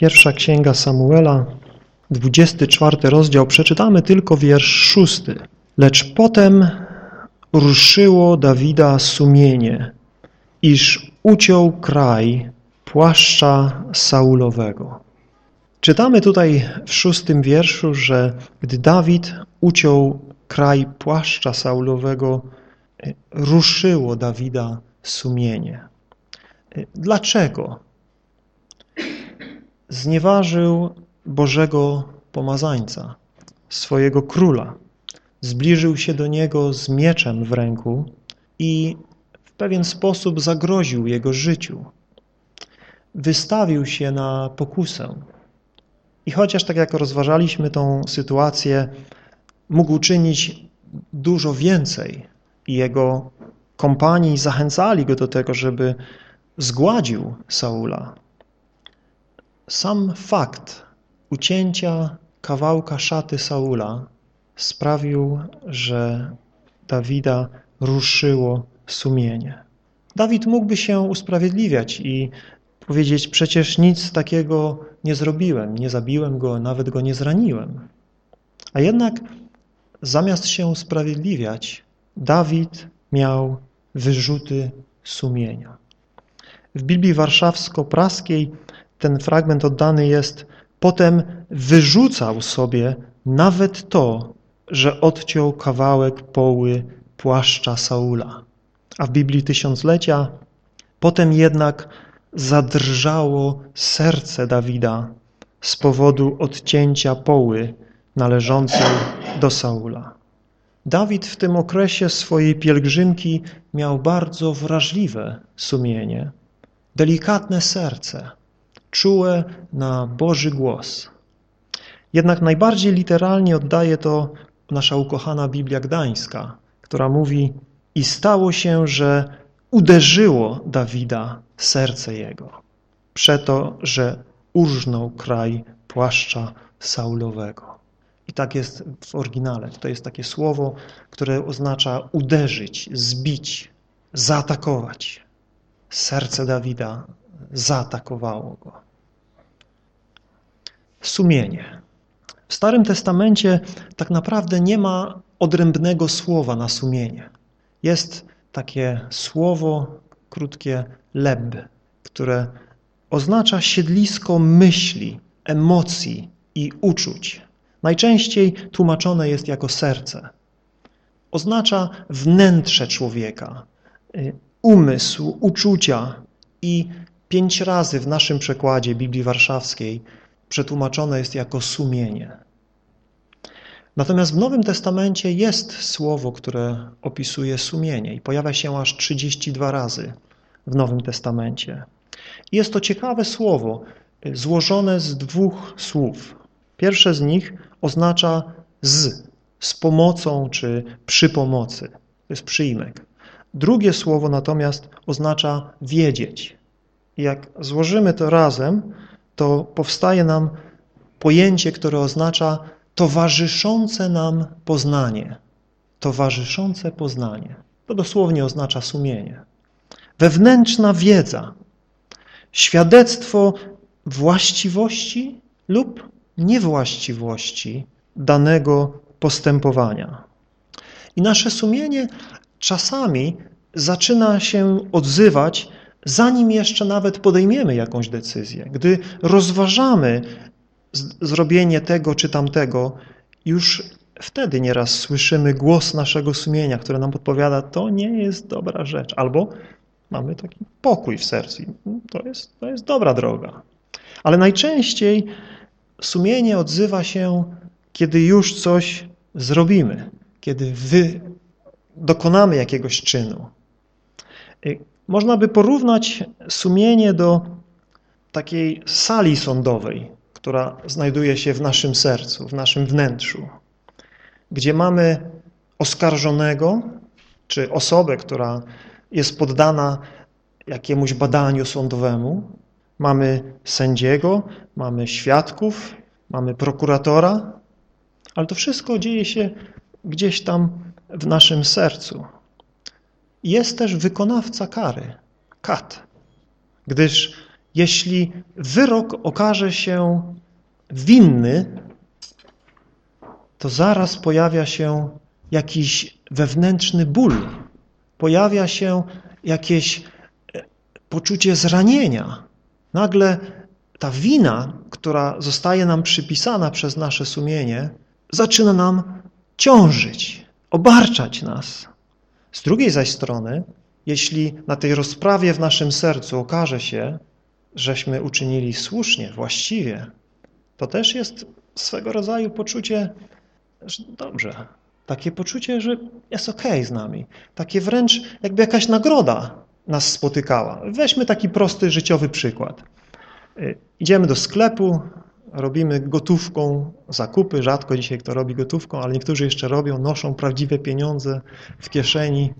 Pierwsza księga Samuela, 24 rozdział, przeczytamy tylko wiersz szósty. Lecz potem ruszyło Dawida sumienie, iż uciął kraj płaszcza Saulowego. Czytamy tutaj w szóstym wierszu, że gdy Dawid uciął kraj płaszcza Saulowego, ruszyło Dawida sumienie. Dlaczego? Znieważył Bożego pomazańca, swojego króla. Zbliżył się do niego z mieczem w ręku i w pewien sposób zagroził jego życiu. Wystawił się na pokusę. I chociaż tak jak rozważaliśmy tą sytuację, mógł czynić dużo więcej i jego kompanii zachęcali go do tego, żeby zgładził Saula. Sam fakt ucięcia kawałka szaty Saula sprawił, że Dawida ruszyło sumienie. Dawid mógłby się usprawiedliwiać i powiedzieć, przecież nic takiego nie zrobiłem, nie zabiłem go, nawet go nie zraniłem. A jednak zamiast się usprawiedliwiać, Dawid miał wyrzuty sumienia. W Biblii Warszawsko-Praskiej ten fragment oddany jest potem wyrzucał sobie nawet to, że odciął kawałek poły płaszcza Saula. A w Biblii Tysiąclecia potem jednak zadrżało serce Dawida z powodu odcięcia poły należącej do Saula. Dawid w tym okresie swojej pielgrzymki miał bardzo wrażliwe sumienie, delikatne serce, czułe na Boży głos. Jednak najbardziej literalnie oddaje to nasza ukochana Biblia Gdańska, która mówi i stało się, że uderzyło Dawida serce jego, przeto, że urżnął kraj płaszcza Saulowego. I tak jest w oryginale. To jest takie słowo, które oznacza uderzyć, zbić, zaatakować. Serce Dawida zaatakowało go. Sumienie. W Starym Testamencie tak naprawdę nie ma odrębnego słowa na sumienie. Jest takie słowo krótkie leb, które oznacza siedlisko myśli, emocji i uczuć. Najczęściej tłumaczone jest jako serce. Oznacza wnętrze człowieka, y, umysł, uczucia i pięć razy w naszym przekładzie Biblii Warszawskiej przetłumaczone jest jako sumienie. Natomiast w Nowym Testamencie jest słowo, które opisuje sumienie i pojawia się aż 32 razy w Nowym Testamencie. Jest to ciekawe słowo, y, złożone z dwóch słów. Pierwsze z nich oznacza z, z pomocą czy przy pomocy. To jest przyjmek. Drugie słowo natomiast oznacza wiedzieć. Jak złożymy to razem, to powstaje nam pojęcie, które oznacza towarzyszące nam poznanie. Towarzyszące poznanie. To dosłownie oznacza sumienie. Wewnętrzna wiedza, świadectwo właściwości lub niewłaściwości danego postępowania. I nasze sumienie czasami zaczyna się odzywać, zanim jeszcze nawet podejmiemy jakąś decyzję. Gdy rozważamy zrobienie tego czy tamtego, już wtedy nieraz słyszymy głos naszego sumienia, które nam podpowiada, to nie jest dobra rzecz. Albo mamy taki pokój w sercu. To jest, to jest dobra droga. Ale najczęściej sumienie odzywa się, kiedy już coś zrobimy, kiedy wy dokonamy jakiegoś czynu. Można by porównać sumienie do takiej sali sądowej, która znajduje się w naszym sercu, w naszym wnętrzu, gdzie mamy oskarżonego, czy osobę, która jest poddana jakiemuś badaniu sądowemu, mamy sędziego, mamy świadków, mamy prokuratora, ale to wszystko dzieje się gdzieś tam w naszym sercu. Jest też wykonawca kary, kat, gdyż jeśli wyrok okaże się winny, to zaraz pojawia się jakiś wewnętrzny ból, pojawia się jakieś e, poczucie zranienia. Nagle ta wina, która zostaje nam przypisana przez nasze sumienie, zaczyna nam ciążyć, obarczać nas. Z drugiej zaś strony, jeśli na tej rozprawie w naszym sercu okaże się, żeśmy uczynili słusznie, właściwie, to też jest swego rodzaju poczucie, że dobrze, takie poczucie, że jest okay z nami, takie wręcz jakby jakaś nagroda nas spotykała. Weźmy taki prosty życiowy przykład. Y, idziemy do sklepu, robimy gotówką zakupy, rzadko dzisiaj kto robi gotówką, ale niektórzy jeszcze robią, noszą prawdziwe pieniądze w kieszeni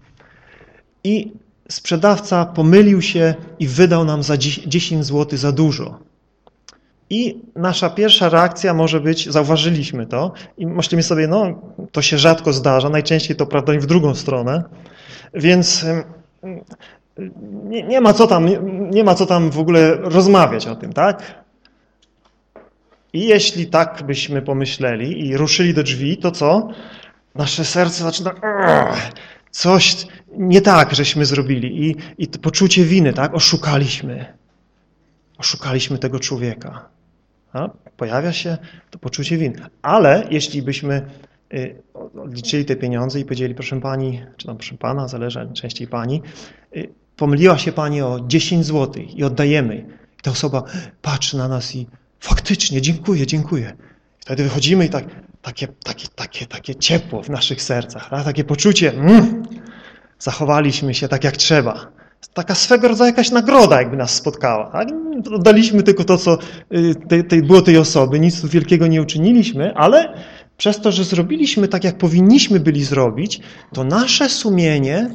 i sprzedawca pomylił się i wydał nam za 10 zł za dużo. I nasza pierwsza reakcja może być, zauważyliśmy to i myślimy sobie, no to się rzadko zdarza, najczęściej to prawda w drugą stronę, więc nie, nie, ma co tam, nie ma co tam w ogóle rozmawiać o tym, tak? I jeśli tak byśmy pomyśleli i ruszyli do drzwi, to co? Nasze serce zaczyna coś nie tak, żeśmy zrobili i, i to poczucie winy, tak? Oszukaliśmy. Oszukaliśmy tego człowieka. A? Pojawia się to poczucie winy. Ale jeśli byśmy y, odliczyli te pieniądze i powiedzieli, proszę pani, czy tam proszę pana, zależy częściej pani, y, pomyliła się pani o 10 zł i oddajemy. I ta osoba patrzy na nas i faktycznie, dziękuję, dziękuję. Wtedy wychodzimy i tak, takie, takie, takie, takie ciepło w naszych sercach, tak? takie poczucie, mm, zachowaliśmy się tak jak trzeba. Taka swego rodzaju jakaś nagroda jakby nas spotkała. Tak? Daliśmy tylko to, co y, te, te, było tej osoby, nic tu wielkiego nie uczyniliśmy, ale przez to, że zrobiliśmy tak, jak powinniśmy byli zrobić, to nasze sumienie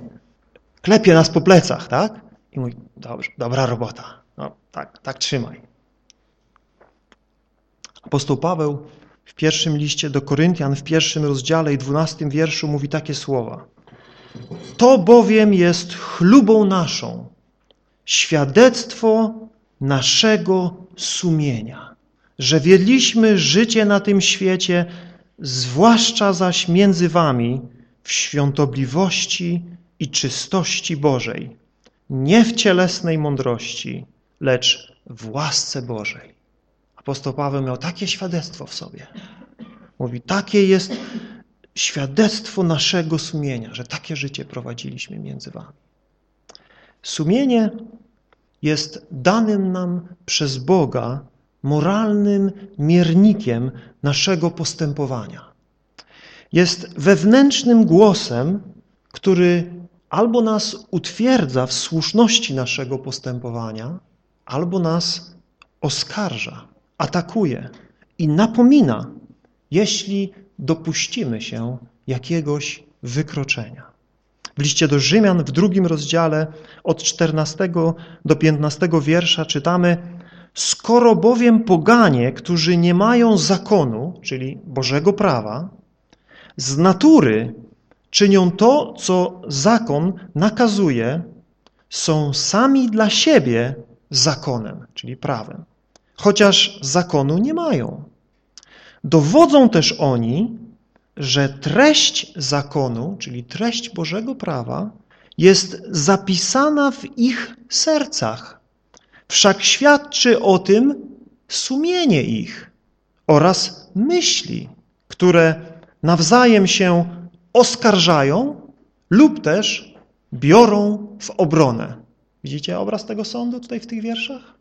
klepie nas po plecach, tak? I mówi, dobrze, dobra robota, no tak, tak trzymaj. Apostoł Paweł w pierwszym liście do Koryntian, w pierwszym rozdziale i dwunastym wierszu mówi takie słowa. To bowiem jest chlubą naszą, świadectwo naszego sumienia, że wiedliśmy życie na tym świecie, zwłaszcza zaś między wami w świątobliwości i czystości Bożej, nie w cielesnej mądrości, lecz w łasce Bożej. Apostoł Paweł miał takie świadectwo w sobie. Mówi, takie jest świadectwo naszego sumienia, że takie życie prowadziliśmy między wami. Sumienie jest danym nam przez Boga moralnym miernikiem naszego postępowania. Jest wewnętrznym głosem, który albo nas utwierdza w słuszności naszego postępowania, albo nas oskarża, atakuje i napomina, jeśli dopuścimy się jakiegoś wykroczenia. W liście do Rzymian w drugim rozdziale od 14 do 15 wiersza czytamy Skoro bowiem poganie, którzy nie mają zakonu, czyli Bożego prawa, z natury czynią to, co zakon nakazuje, są sami dla siebie zakonem, czyli prawem, chociaż zakonu nie mają. Dowodzą też oni, że treść zakonu, czyli treść Bożego prawa, jest zapisana w ich sercach. Wszak świadczy o tym sumienie ich oraz myśli, które nawzajem się oskarżają lub też biorą w obronę. Widzicie obraz tego sądu tutaj w tych wierszach?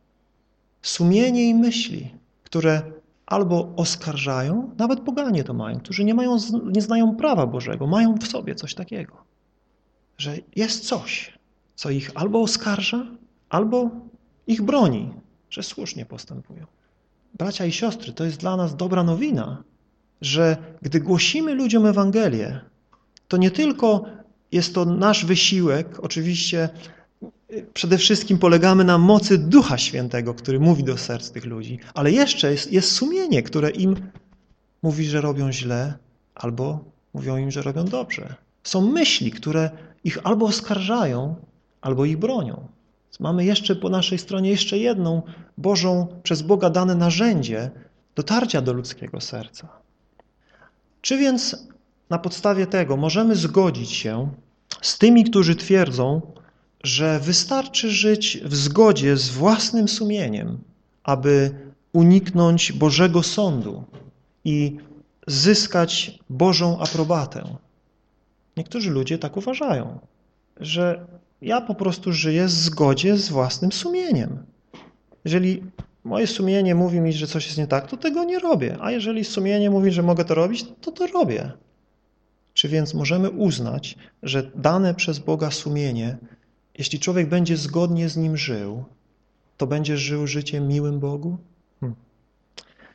Sumienie i myśli, które albo oskarżają, nawet poganie to mają, którzy nie, mają, nie znają prawa Bożego, mają w sobie coś takiego, że jest coś, co ich albo oskarża, albo ich broni, że słusznie postępują. Bracia i siostry, to jest dla nas dobra nowina, że gdy głosimy ludziom Ewangelię, to nie tylko jest to nasz wysiłek, oczywiście przede wszystkim polegamy na mocy Ducha Świętego, który mówi do serc tych ludzi, ale jeszcze jest, jest sumienie, które im mówi, że robią źle, albo mówią im, że robią dobrze. Są myśli, które ich albo oskarżają, albo ich bronią. Mamy jeszcze po naszej stronie jeszcze jedną Bożą, przez Boga dane narzędzie dotarcia do ludzkiego serca. Czy więc na podstawie tego możemy zgodzić się z tymi, którzy twierdzą, że wystarczy żyć w zgodzie z własnym sumieniem, aby uniknąć Bożego Sądu i zyskać Bożą aprobatę. Niektórzy ludzie tak uważają, że ja po prostu żyję w zgodzie z własnym sumieniem. Jeżeli moje sumienie mówi mi, że coś jest nie tak, to tego nie robię. A jeżeli sumienie mówi, że mogę to robić, to to robię. Czy więc możemy uznać, że dane przez Boga sumienie, jeśli człowiek będzie zgodnie z nim żył, to będzie żył życiem miłym Bogu? Hmm.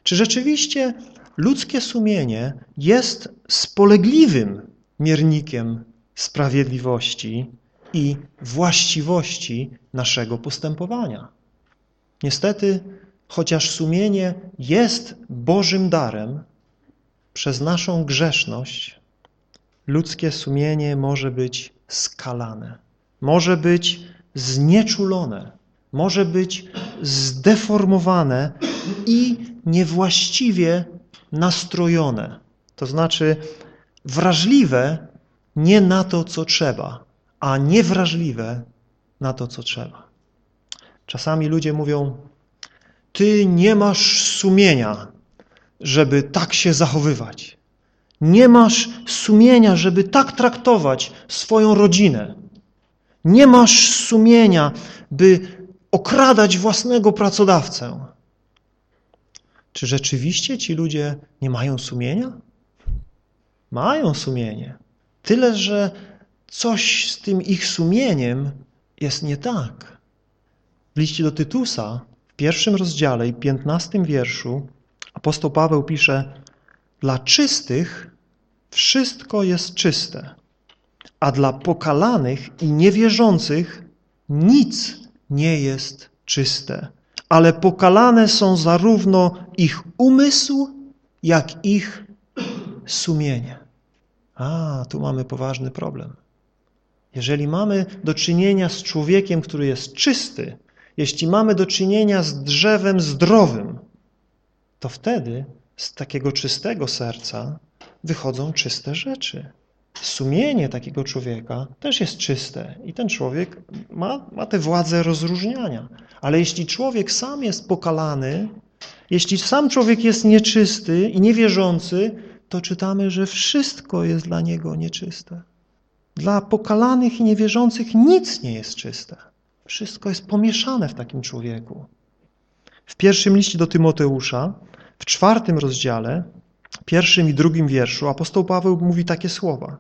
Czy rzeczywiście ludzkie sumienie jest spolegliwym miernikiem sprawiedliwości i właściwości naszego postępowania? Niestety, chociaż sumienie jest Bożym darem, przez naszą grzeszność ludzkie sumienie może być skalane, może być znieczulone, może być zdeformowane i niewłaściwie nastrojone. To znaczy wrażliwe nie na to, co trzeba, a niewrażliwe na to, co trzeba. Czasami ludzie mówią, ty nie masz sumienia, żeby tak się zachowywać. Nie masz sumienia, żeby tak traktować swoją rodzinę. Nie masz sumienia, by okradać własnego pracodawcę. Czy rzeczywiście ci ludzie nie mają sumienia? Mają sumienie. Tyle, że coś z tym ich sumieniem jest nie tak. W liście do Tytusa, w pierwszym rozdziale i piętnastym wierszu, apostoł Paweł pisze Dla czystych wszystko jest czyste, a dla pokalanych i niewierzących nic nie jest czyste. Ale pokalane są zarówno ich umysł, jak ich sumienie. A, tu mamy poważny problem. Jeżeli mamy do czynienia z człowiekiem, który jest czysty, jeśli mamy do czynienia z drzewem zdrowym, to wtedy z takiego czystego serca wychodzą czyste rzeczy. Sumienie takiego człowieka też jest czyste i ten człowiek ma, ma tę władzę rozróżniania. Ale jeśli człowiek sam jest pokalany, jeśli sam człowiek jest nieczysty i niewierzący, to czytamy, że wszystko jest dla niego nieczyste. Dla pokalanych i niewierzących nic nie jest czyste. Wszystko jest pomieszane w takim człowieku. W pierwszym liście do Tymoteusza, w czwartym rozdziale, pierwszym i drugim wierszu apostoł Paweł mówi takie słowa.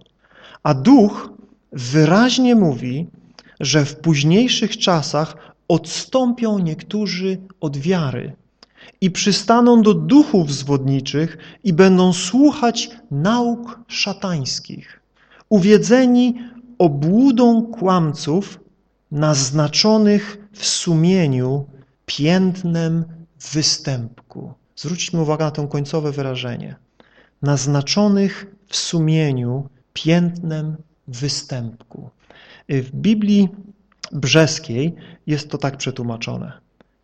A duch wyraźnie mówi, że w późniejszych czasach odstąpią niektórzy od wiary i przystaną do duchów zwodniczych i będą słuchać nauk szatańskich, uwiedzeni obłudą kłamców naznaczonych w sumieniu piętnem występku. Zwróćmy uwagę na to końcowe wyrażenie. Naznaczonych w sumieniu piętnem występku. W Biblii brzeskiej jest to tak przetłumaczone.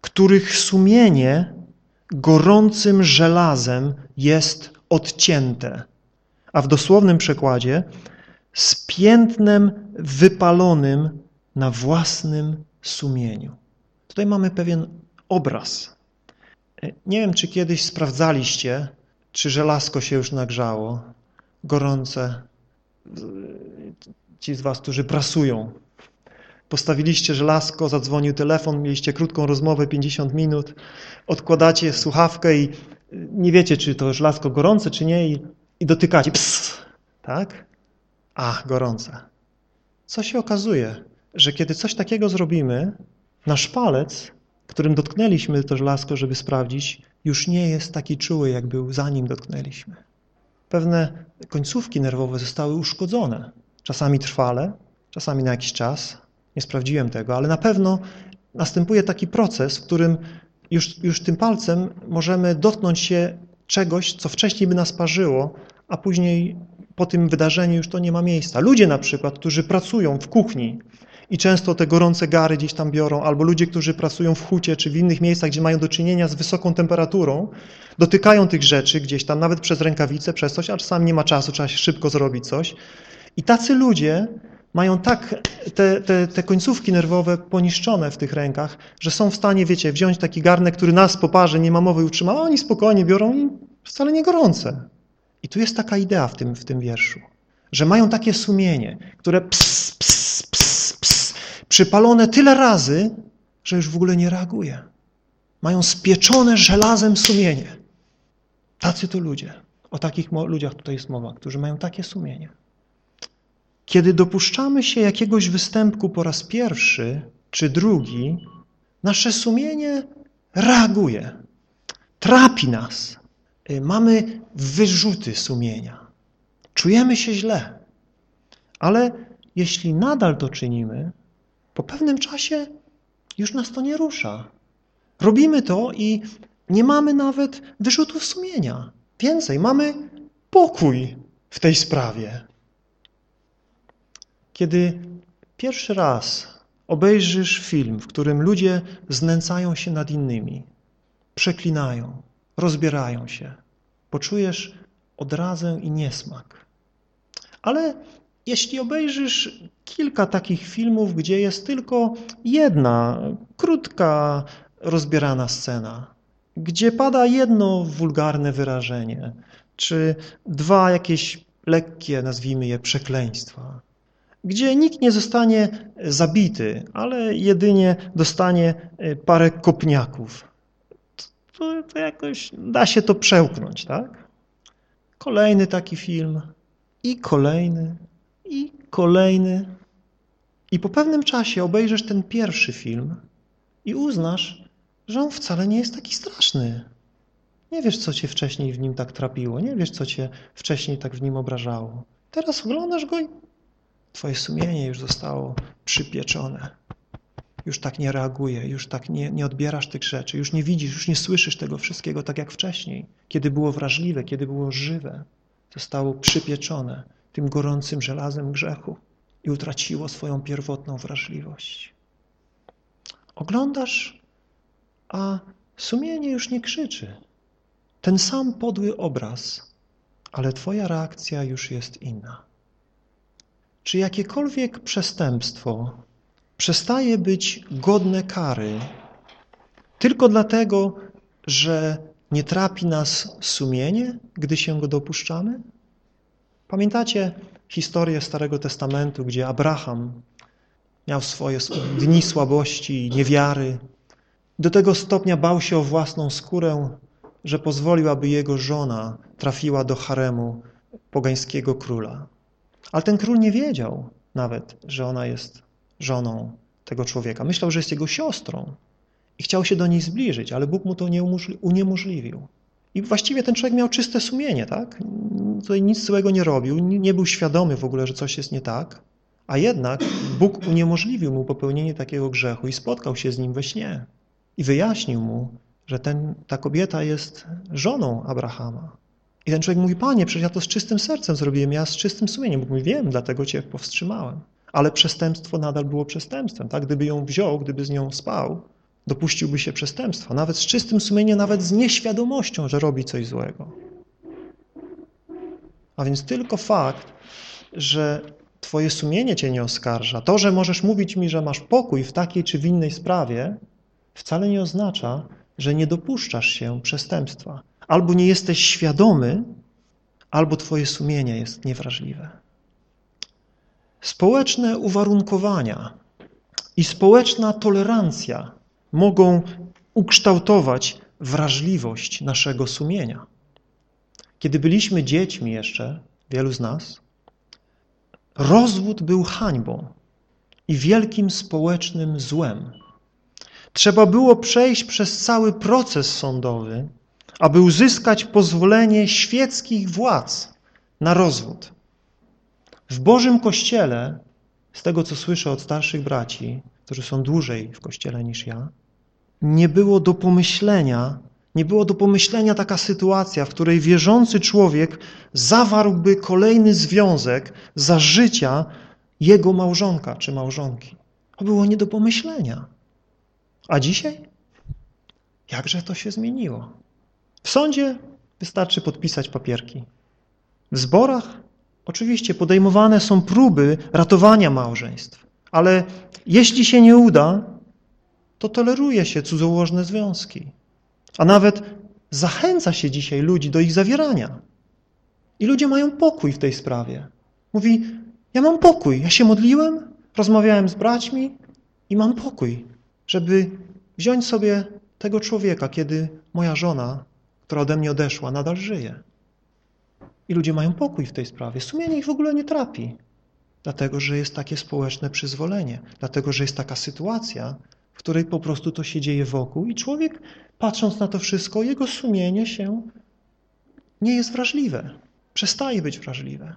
Których sumienie gorącym żelazem jest odcięte. A w dosłownym przekładzie z piętnem wypalonym na własnym sumieniu. Tutaj mamy pewien obraz. Nie wiem, czy kiedyś sprawdzaliście, czy żelazko się już nagrzało, gorące. Ci z was, którzy prasują. Postawiliście żelazko, zadzwonił telefon, mieliście krótką rozmowę, 50 minut, odkładacie słuchawkę i nie wiecie, czy to żelazko gorące, czy nie i, i dotykacie. Psst, tak? A, gorące. Co się okazuje? Że kiedy coś takiego zrobimy, nasz palec, którym dotknęliśmy to żelazko, żeby sprawdzić, już nie jest taki czuły, jak był zanim dotknęliśmy. Pewne końcówki nerwowe zostały uszkodzone. Czasami trwale, czasami na jakiś czas. Nie sprawdziłem tego, ale na pewno następuje taki proces, w którym już, już tym palcem możemy dotknąć się czegoś, co wcześniej by nas parzyło, a później po tym wydarzeniu już to nie ma miejsca. Ludzie na przykład, którzy pracują w kuchni i często te gorące gary gdzieś tam biorą, albo ludzie, którzy pracują w hucie czy w innych miejscach, gdzie mają do czynienia z wysoką temperaturą, dotykają tych rzeczy gdzieś tam, nawet przez rękawice, przez coś, a czasami nie ma czasu, trzeba się szybko zrobić coś. I tacy ludzie mają tak te, te, te końcówki nerwowe poniszczone w tych rękach, że są w stanie, wiecie, wziąć taki garnek, który nas po parze nie ma mowy utrzyma, a oni spokojnie biorą i wcale nie gorące. I tu jest taka idea w tym, w tym wierszu, że mają takie sumienie, które ps, przypalone tyle razy, że już w ogóle nie reaguje. Mają spieczone żelazem sumienie. Tacy to ludzie. O takich ludziach tutaj jest mowa, którzy mają takie sumienie. Kiedy dopuszczamy się jakiegoś występku po raz pierwszy czy drugi, nasze sumienie reaguje, trapi nas. Y, mamy wyrzuty sumienia. Czujemy się źle. Ale jeśli nadal to czynimy, po pewnym czasie już nas to nie rusza. Robimy to i nie mamy nawet wyrzutów sumienia. Więcej, mamy pokój w tej sprawie. Kiedy pierwszy raz obejrzysz film, w którym ludzie znęcają się nad innymi, przeklinają, rozbierają się, poczujesz odrazę i niesmak. Ale jeśli obejrzysz kilka takich filmów, gdzie jest tylko jedna krótka, rozbierana scena, gdzie pada jedno wulgarne wyrażenie, czy dwa jakieś lekkie, nazwijmy je, przekleństwa, gdzie nikt nie zostanie zabity, ale jedynie dostanie e, parę kopniaków. To, to jakoś da się to przełknąć, tak? Kolejny taki film i kolejny i kolejny. I po pewnym czasie obejrzysz ten pierwszy film i uznasz, że on wcale nie jest taki straszny. Nie wiesz, co cię wcześniej w nim tak trapiło, nie wiesz, co cię wcześniej tak w nim obrażało. Teraz oglądasz go i Twoje sumienie już zostało przypieczone. Już tak nie reaguje, już tak nie, nie odbierasz tych rzeczy, już nie widzisz, już nie słyszysz tego wszystkiego tak jak wcześniej, kiedy było wrażliwe, kiedy było żywe. Zostało przypieczone tym gorącym żelazem grzechu i utraciło swoją pierwotną wrażliwość. Oglądasz, a sumienie już nie krzyczy. Ten sam podły obraz, ale twoja reakcja już jest inna. Czy jakiekolwiek przestępstwo przestaje być godne kary tylko dlatego, że nie trapi nas sumienie, gdy się go dopuszczamy? Pamiętacie historię Starego Testamentu, gdzie Abraham miał swoje dni słabości i niewiary. Do tego stopnia bał się o własną skórę, że pozwolił, aby jego żona trafiła do haremu pogańskiego króla. Ale ten król nie wiedział nawet, że ona jest żoną tego człowieka. Myślał, że jest jego siostrą i chciał się do niej zbliżyć, ale Bóg mu to uniemożliwił. I właściwie ten człowiek miał czyste sumienie, tak? Tutaj nic złego nie robił, nie był świadomy w ogóle, że coś jest nie tak, a jednak Bóg uniemożliwił mu popełnienie takiego grzechu i spotkał się z nim we śnie i wyjaśnił mu, że ten, ta kobieta jest żoną Abrahama. I ten człowiek mówi, panie, przecież ja to z czystym sercem zrobiłem, ja z czystym sumieniem. Bóg mówi, wiem, dlatego cię powstrzymałem. Ale przestępstwo nadal było przestępstwem. Tak? Gdyby ją wziął, gdyby z nią spał, dopuściłby się przestępstwa. Nawet z czystym sumieniem, nawet z nieświadomością, że robi coś złego. A więc tylko fakt, że twoje sumienie cię nie oskarża, to, że możesz mówić mi, że masz pokój w takiej czy w innej sprawie, wcale nie oznacza, że nie dopuszczasz się przestępstwa. Albo nie jesteś świadomy, albo twoje sumienie jest niewrażliwe. Społeczne uwarunkowania i społeczna tolerancja mogą ukształtować wrażliwość naszego sumienia. Kiedy byliśmy dziećmi jeszcze, wielu z nas, rozwód był hańbą i wielkim społecznym złem. Trzeba było przejść przez cały proces sądowy, aby uzyskać pozwolenie świeckich władz na rozwód. W Bożym Kościele, z tego co słyszę od starszych braci, którzy są dłużej w Kościele niż ja, nie było do pomyślenia, nie było do pomyślenia taka sytuacja, w której wierzący człowiek zawarłby kolejny związek za życia jego małżonka czy małżonki. To było nie do pomyślenia. A dzisiaj? Jakże to się zmieniło? W sądzie wystarczy podpisać papierki. W zborach oczywiście podejmowane są próby ratowania małżeństw, ale jeśli się nie uda, to toleruje się cudzołożne związki. A nawet zachęca się dzisiaj ludzi do ich zawierania. I ludzie mają pokój w tej sprawie. Mówi, ja mam pokój, ja się modliłem, rozmawiałem z braćmi i mam pokój, żeby wziąć sobie tego człowieka, kiedy moja żona, która ode mnie odeszła, nadal żyje. I ludzie mają pokój w tej sprawie. Sumienie ich w ogóle nie trapi, dlatego że jest takie społeczne przyzwolenie, dlatego że jest taka sytuacja, w której po prostu to się dzieje wokół i człowiek, patrząc na to wszystko, jego sumienie się nie jest wrażliwe, przestaje być wrażliwe,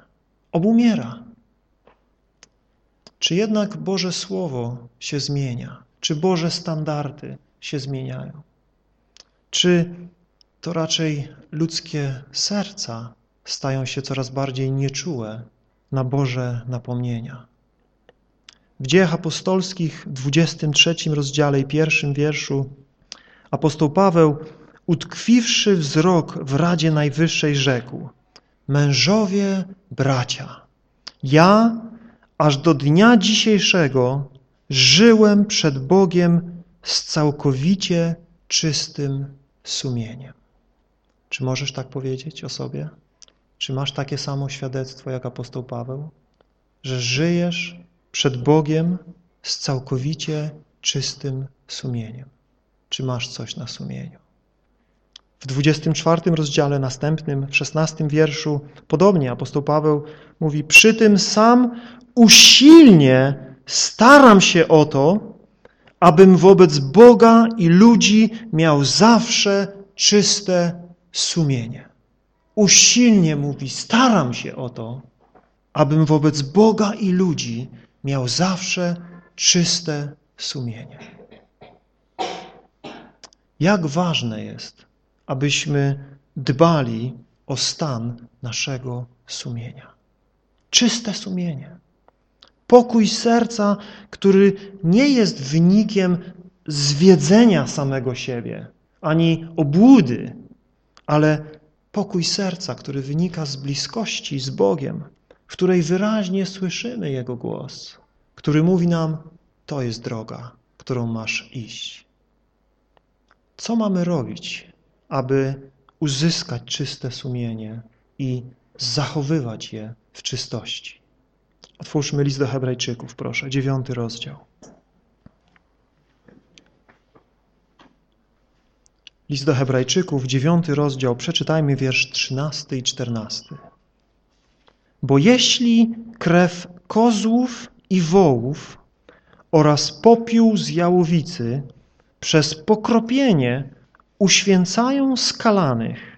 obumiera. Czy jednak Boże Słowo się zmienia? Czy Boże standardy się zmieniają? Czy to raczej ludzkie serca stają się coraz bardziej nieczułe na Boże napomnienia? W dziejach apostolskich, w 23 rozdziale i pierwszym wierszu apostoł Paweł, utkwiwszy wzrok w Radzie Najwyższej, rzekł Mężowie, bracia, ja aż do dnia dzisiejszego żyłem przed Bogiem z całkowicie czystym sumieniem. Czy możesz tak powiedzieć o sobie? Czy masz takie samo świadectwo jak apostoł Paweł? Że żyjesz przed Bogiem z całkowicie czystym sumieniem. Czy masz coś na sumieniu? W 24 rozdziale następnym, w 16 wierszu, podobnie apostoł Paweł mówi, przy tym sam usilnie staram się o to, abym wobec Boga i ludzi miał zawsze czyste sumienie. Usilnie mówi, staram się o to, abym wobec Boga i ludzi miał zawsze czyste sumienie. Jak ważne jest, abyśmy dbali o stan naszego sumienia. Czyste sumienie. Pokój serca, który nie jest wynikiem zwiedzenia samego siebie, ani obłudy, ale pokój serca, który wynika z bliskości z Bogiem, w której wyraźnie słyszymy Jego głos, który mówi nam, to jest droga, którą masz iść. Co mamy robić, aby uzyskać czyste sumienie i zachowywać je w czystości? Otwórzmy list do hebrajczyków, proszę, dziewiąty rozdział. List do hebrajczyków, dziewiąty rozdział, przeczytajmy wiersz trzynasty i czternasty. Bo jeśli krew kozłów i wołów oraz popiół z jałowicy przez pokropienie uświęcają skalanych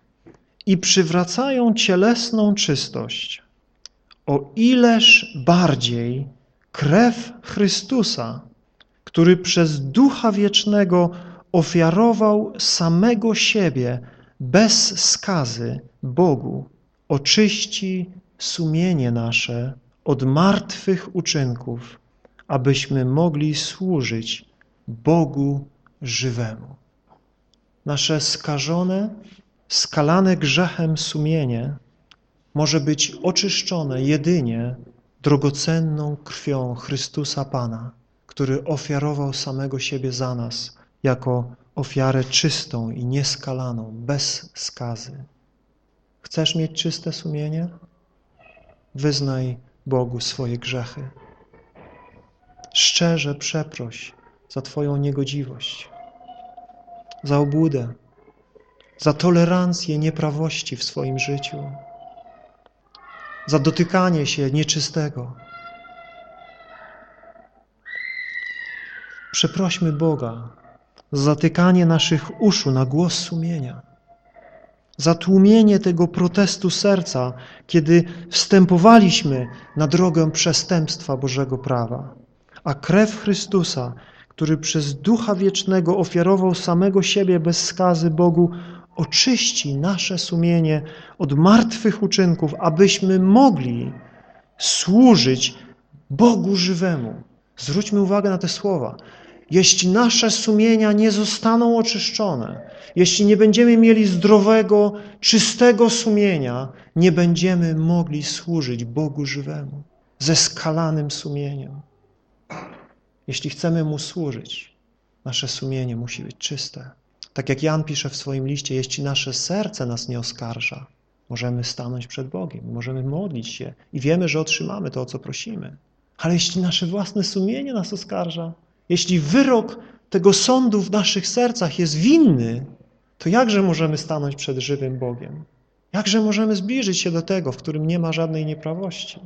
i przywracają cielesną czystość, o ileż bardziej krew Chrystusa, który przez Ducha Wiecznego ofiarował samego siebie bez skazy Bogu, oczyści sumienie nasze od martwych uczynków, abyśmy mogli służyć Bogu żywemu. Nasze skażone, skalane grzechem sumienie może być oczyszczone jedynie drogocenną krwią Chrystusa Pana, który ofiarował samego siebie za nas jako ofiarę czystą i nieskalaną, bez skazy. Chcesz mieć czyste sumienie? Wyznaj Bogu swoje grzechy. Szczerze przeproś za Twoją niegodziwość, za obłudę, za tolerancję nieprawości w swoim życiu, za dotykanie się nieczystego. Przeprośmy Boga za zatykanie naszych uszu na głos sumienia zatłumienie tego protestu serca, kiedy wstępowaliśmy na drogę przestępstwa Bożego prawa. A krew Chrystusa, który przez Ducha Wiecznego ofiarował samego siebie bez skazy Bogu, oczyści nasze sumienie od martwych uczynków, abyśmy mogli służyć Bogu żywemu, Zwróćmy uwagę na te słowa. Jeśli nasze sumienia nie zostaną oczyszczone, jeśli nie będziemy mieli zdrowego, czystego sumienia, nie będziemy mogli służyć Bogu żywemu, ze skalanym sumieniem. Jeśli chcemy Mu służyć, nasze sumienie musi być czyste. Tak jak Jan pisze w swoim liście, jeśli nasze serce nas nie oskarża, możemy stanąć przed Bogiem, możemy modlić się i wiemy, że otrzymamy to, o co prosimy. Ale jeśli nasze własne sumienie nas oskarża, jeśli wyrok tego sądu w naszych sercach jest winny, to jakże możemy stanąć przed żywym Bogiem? Jakże możemy zbliżyć się do tego, w którym nie ma żadnej nieprawości?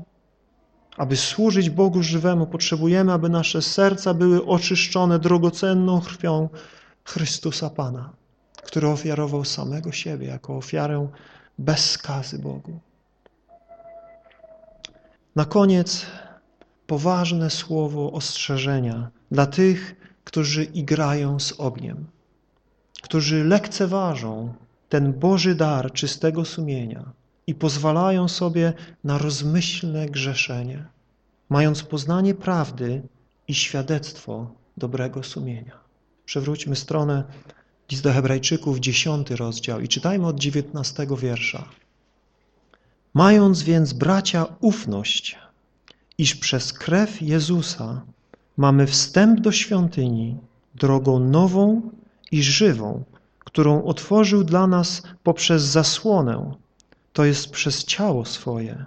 Aby służyć Bogu żywemu, potrzebujemy, aby nasze serca były oczyszczone drogocenną krwią Chrystusa Pana, który ofiarował samego siebie jako ofiarę bez skazy Bogu. Na koniec poważne słowo ostrzeżenia dla tych, którzy igrają z ogniem, którzy lekceważą ten Boży dar czystego sumienia i pozwalają sobie na rozmyślne grzeszenie, mając poznanie prawdy i świadectwo dobrego sumienia. Przewróćmy stronę List do Hebrajczyków, dziesiąty rozdział i czytajmy od dziewiętnastego wiersza. Mając więc, bracia, ufność, iż przez krew Jezusa mamy wstęp do świątyni drogą nową i żywą, którą otworzył dla nas poprzez zasłonę, to jest przez ciało swoje,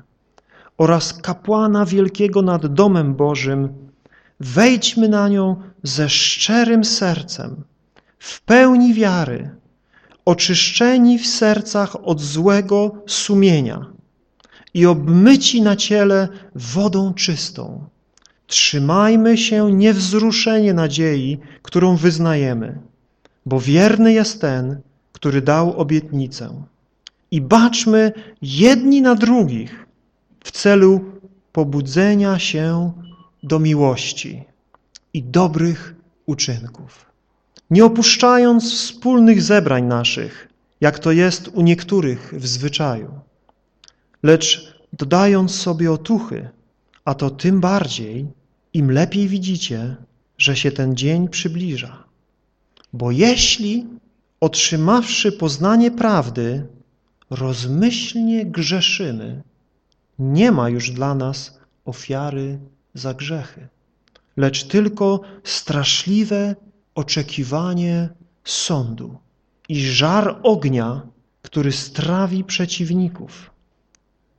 oraz kapłana wielkiego nad domem Bożym, wejdźmy na nią ze szczerym sercem, w pełni wiary, oczyszczeni w sercach od złego sumienia i obmyci na ciele wodą czystą. Trzymajmy się niewzruszenie nadziei, którą wyznajemy, bo wierny jest ten, który dał obietnicę. I baczmy jedni na drugich w celu pobudzenia się do miłości i dobrych uczynków. Nie opuszczając wspólnych zebrań naszych, jak to jest u niektórych w zwyczaju, lecz dodając sobie otuchy, a to tym bardziej, im lepiej widzicie, że się ten dzień przybliża. Bo jeśli, otrzymawszy poznanie prawdy, rozmyślnie grzeszymy, nie ma już dla nas ofiary za grzechy, lecz tylko straszliwe oczekiwanie sądu i żar ognia, który strawi przeciwników.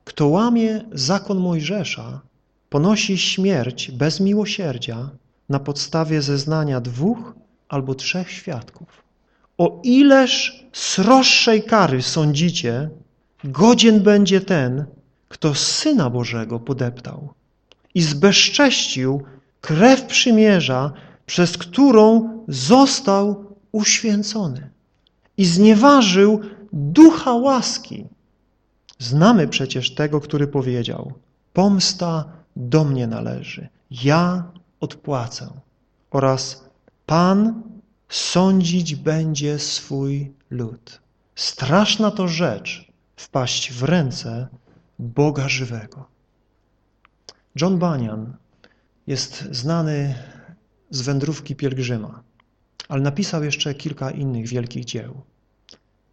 Kto łamie zakon Mojżesza, ponosi śmierć bez miłosierdzia na podstawie zeznania dwóch albo trzech świadków. O ileż sroższej kary sądzicie, godzien będzie ten, kto Syna Bożego podeptał i zbezcześcił krew przymierza, przez którą został uświęcony i znieważył ducha łaski. Znamy przecież tego, który powiedział, pomsta do mnie należy, ja odpłacę oraz Pan sądzić będzie swój lud. Straszna to rzecz wpaść w ręce Boga żywego. John Bunyan jest znany z wędrówki pielgrzyma, ale napisał jeszcze kilka innych wielkich dzieł.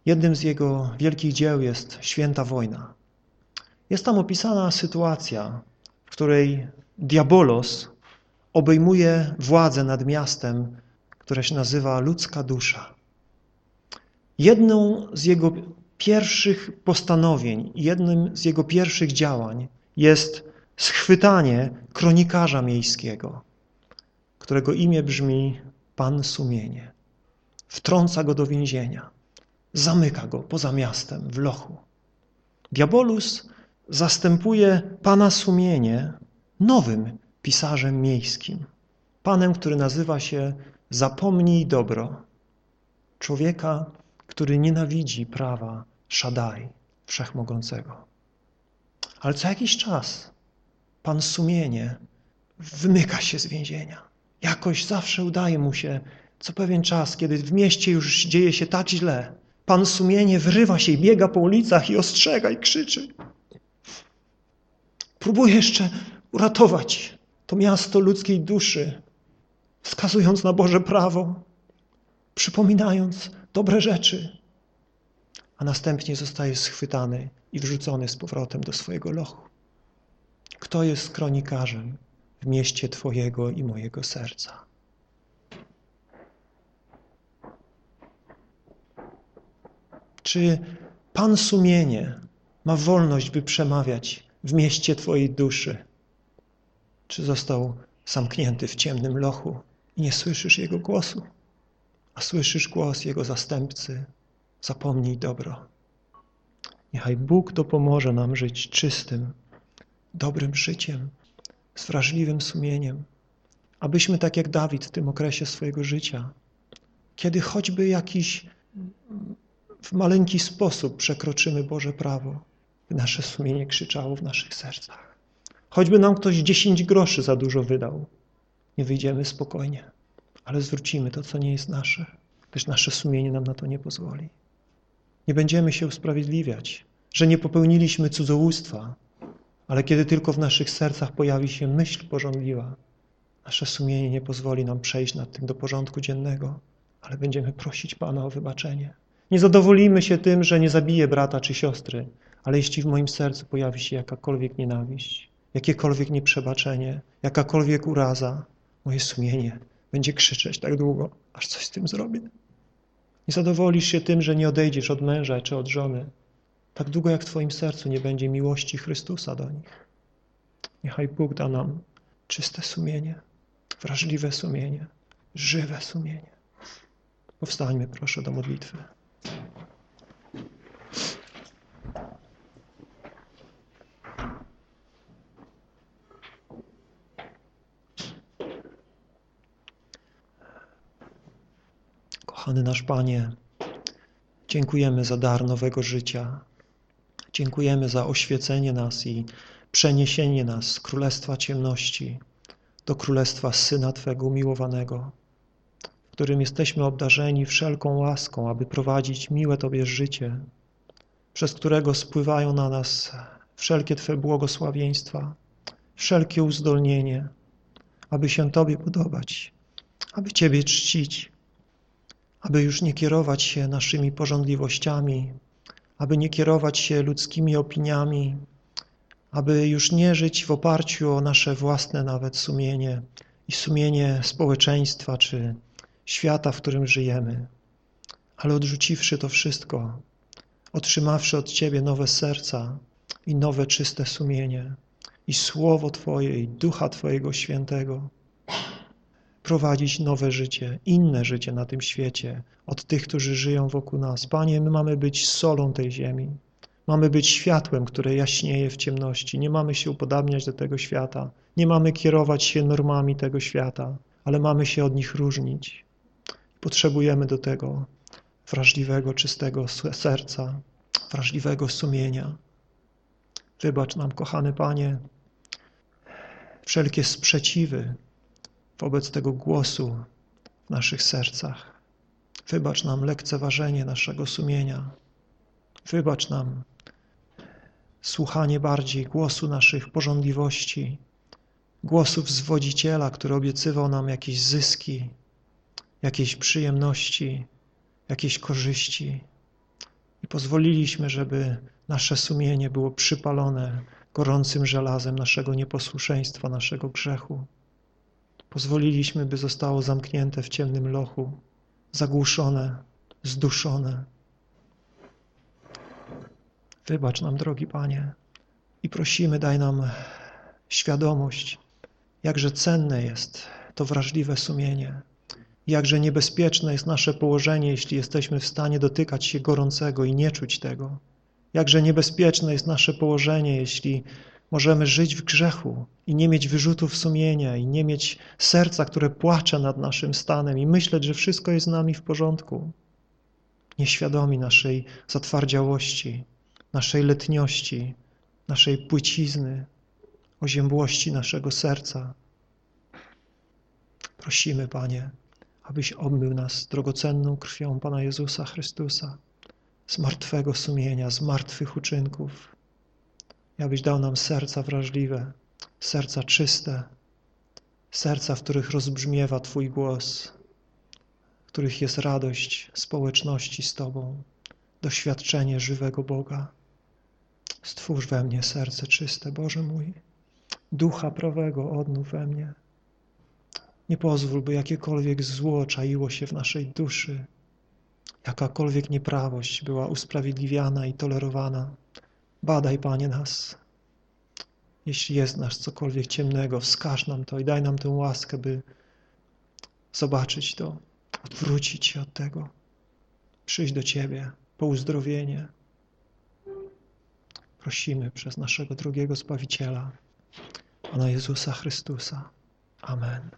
Jednym z jego wielkich dzieł jest Święta Wojna. Jest tam opisana sytuacja, której diabolos obejmuje władzę nad miastem, które się nazywa ludzka dusza. Jedną z jego pierwszych postanowień, jednym z jego pierwszych działań jest schwytanie kronikarza miejskiego, którego imię brzmi Pan Sumienie. Wtrąca go do więzienia, zamyka go poza miastem, w lochu. Diabolus zastępuje Pana Sumienie nowym pisarzem miejskim, Panem, który nazywa się Zapomnij dobro, człowieka, który nienawidzi prawa Szadaj, Wszechmogącego. Ale co jakiś czas Pan Sumienie wymyka się z więzienia. Jakoś zawsze udaje mu się co pewien czas, kiedy w mieście już dzieje się tak źle, Pan Sumienie wyrywa się i biega po ulicach i ostrzega i krzyczy. Próbuje jeszcze uratować to miasto ludzkiej duszy, wskazując na Boże prawo, przypominając dobre rzeczy, a następnie zostaje schwytany i wrzucony z powrotem do swojego lochu. Kto jest kronikarzem w mieście Twojego i mojego serca? Czy Pan sumienie ma wolność, by przemawiać w mieście Twojej duszy? Czy został zamknięty w ciemnym lochu i nie słyszysz Jego głosu, a słyszysz głos Jego zastępcy? Zapomnij dobro. Niechaj Bóg dopomoże nam żyć czystym, dobrym życiem, z wrażliwym sumieniem, abyśmy tak jak Dawid w tym okresie swojego życia, kiedy choćby jakiś w maleńki sposób przekroczymy Boże prawo, nasze sumienie krzyczało w naszych sercach. Choćby nam ktoś dziesięć groszy za dużo wydał, nie wyjdziemy spokojnie, ale zwrócimy to, co nie jest nasze, gdyż nasze sumienie nam na to nie pozwoli. Nie będziemy się usprawiedliwiać, że nie popełniliśmy cudzołóstwa, ale kiedy tylko w naszych sercach pojawi się myśl porządliwa, nasze sumienie nie pozwoli nam przejść nad tym do porządku dziennego, ale będziemy prosić Pana o wybaczenie. Nie zadowolimy się tym, że nie zabiję brata czy siostry, ale jeśli w moim sercu pojawi się jakakolwiek nienawiść, jakiekolwiek nieprzebaczenie, jakakolwiek uraza, moje sumienie będzie krzyczeć tak długo, aż coś z tym zrobię. Nie zadowolisz się tym, że nie odejdziesz od męża czy od żony, tak długo jak w Twoim sercu nie będzie miłości Chrystusa do nich. Niechaj Bóg da nam czyste sumienie, wrażliwe sumienie, żywe sumienie. Powstańmy proszę do modlitwy. Kochany nasz Panie, dziękujemy za dar nowego życia. Dziękujemy za oświecenie nas i przeniesienie nas z królestwa ciemności do królestwa Syna Twego umiłowanego, w którym jesteśmy obdarzeni wszelką łaską, aby prowadzić miłe Tobie życie, przez którego spływają na nas wszelkie Twe błogosławieństwa, wszelkie uzdolnienie, aby się Tobie podobać, aby Ciebie czcić, aby już nie kierować się naszymi porządliwościami, aby nie kierować się ludzkimi opiniami, aby już nie żyć w oparciu o nasze własne nawet sumienie i sumienie społeczeństwa czy świata, w którym żyjemy, ale odrzuciwszy to wszystko, otrzymawszy od Ciebie nowe serca i nowe czyste sumienie i Słowo Twoje i Ducha Twojego Świętego, prowadzić nowe życie, inne życie na tym świecie od tych, którzy żyją wokół nas. Panie, my mamy być solą tej ziemi. Mamy być światłem, które jaśnieje w ciemności. Nie mamy się upodabniać do tego świata. Nie mamy kierować się normami tego świata, ale mamy się od nich różnić. Potrzebujemy do tego wrażliwego, czystego serca, wrażliwego sumienia. Wybacz nam, kochany Panie, wszelkie sprzeciwy, wobec tego głosu w naszych sercach. Wybacz nam lekceważenie naszego sumienia. Wybacz nam słuchanie bardziej głosu naszych porządliwości, głosów zwodziciela, który obiecywał nam jakieś zyski, jakieś przyjemności, jakieś korzyści. I pozwoliliśmy, żeby nasze sumienie było przypalone gorącym żelazem naszego nieposłuszeństwa, naszego grzechu. Pozwoliliśmy, by zostało zamknięte w ciemnym lochu, zagłuszone, zduszone. Wybacz nam, drogi Panie, i prosimy, daj nam świadomość, jakże cenne jest to wrażliwe sumienie, jakże niebezpieczne jest nasze położenie, jeśli jesteśmy w stanie dotykać się gorącego i nie czuć tego. Jakże niebezpieczne jest nasze położenie, jeśli Możemy żyć w grzechu i nie mieć wyrzutów sumienia i nie mieć serca, które płacze nad naszym stanem i myśleć, że wszystko jest z nami w porządku. Nieświadomi naszej zatwardziałości, naszej letniości, naszej płycizny, oziębłości naszego serca. Prosimy, Panie, abyś obmył nas drogocenną krwią Pana Jezusa Chrystusa z martwego sumienia, z martwych uczynków, abyś dał nam serca wrażliwe, serca czyste, serca, w których rozbrzmiewa Twój głos, w których jest radość społeczności z Tobą, doświadczenie żywego Boga. Stwórz we mnie serce czyste, Boże mój, ducha prawego odnów we mnie. Nie pozwól, by jakiekolwiek zło czaiło się w naszej duszy, jakakolwiek nieprawość była usprawiedliwiana i tolerowana. Badaj, Panie, nas. Jeśli jest nas cokolwiek ciemnego, wskaż nam to i daj nam tę łaskę, by zobaczyć to, odwrócić się od tego, przyjść do Ciebie po uzdrowienie. Prosimy przez naszego drugiego Zbawiciela, Pana Jezusa Chrystusa. Amen.